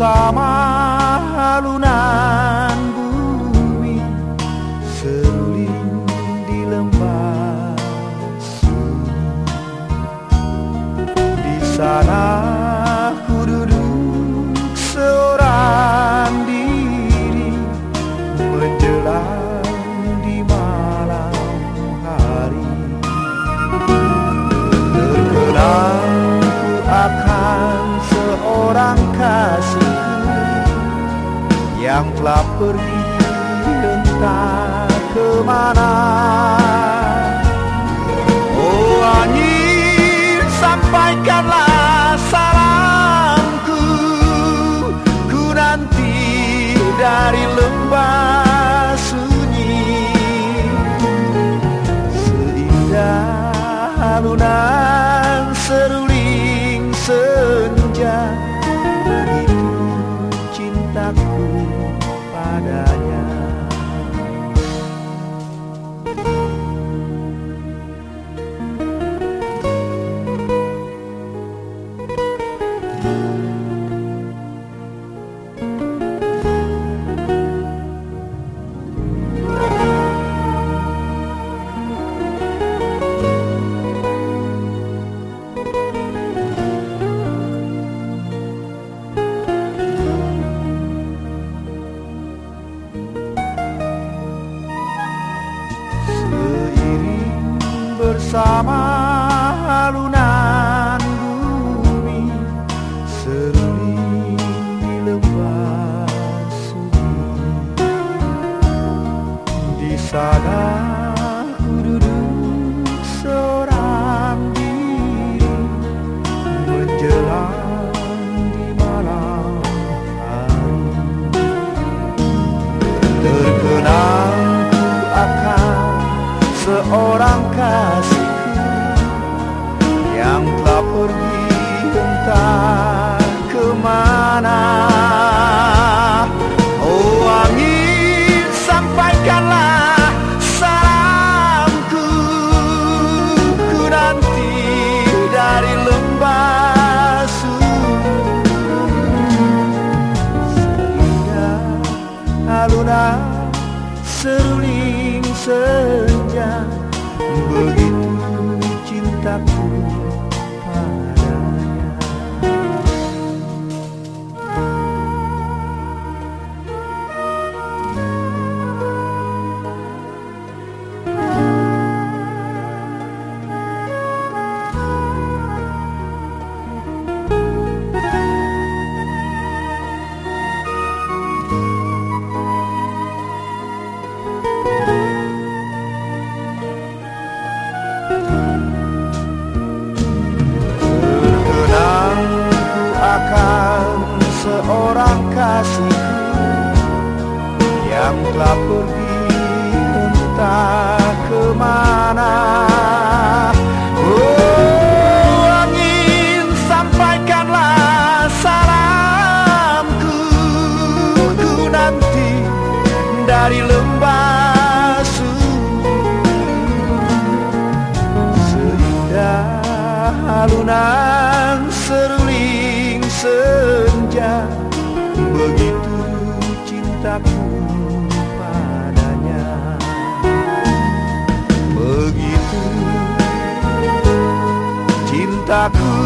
Sama luna. yang telah pergi entah ke mana. Oh angin sampaikan summer Orang kasihku yang telah pergi entah ke mana. Oh angin sampaikanlah salamku. Ku nanti dari lembah suhu Seindah alunan 高く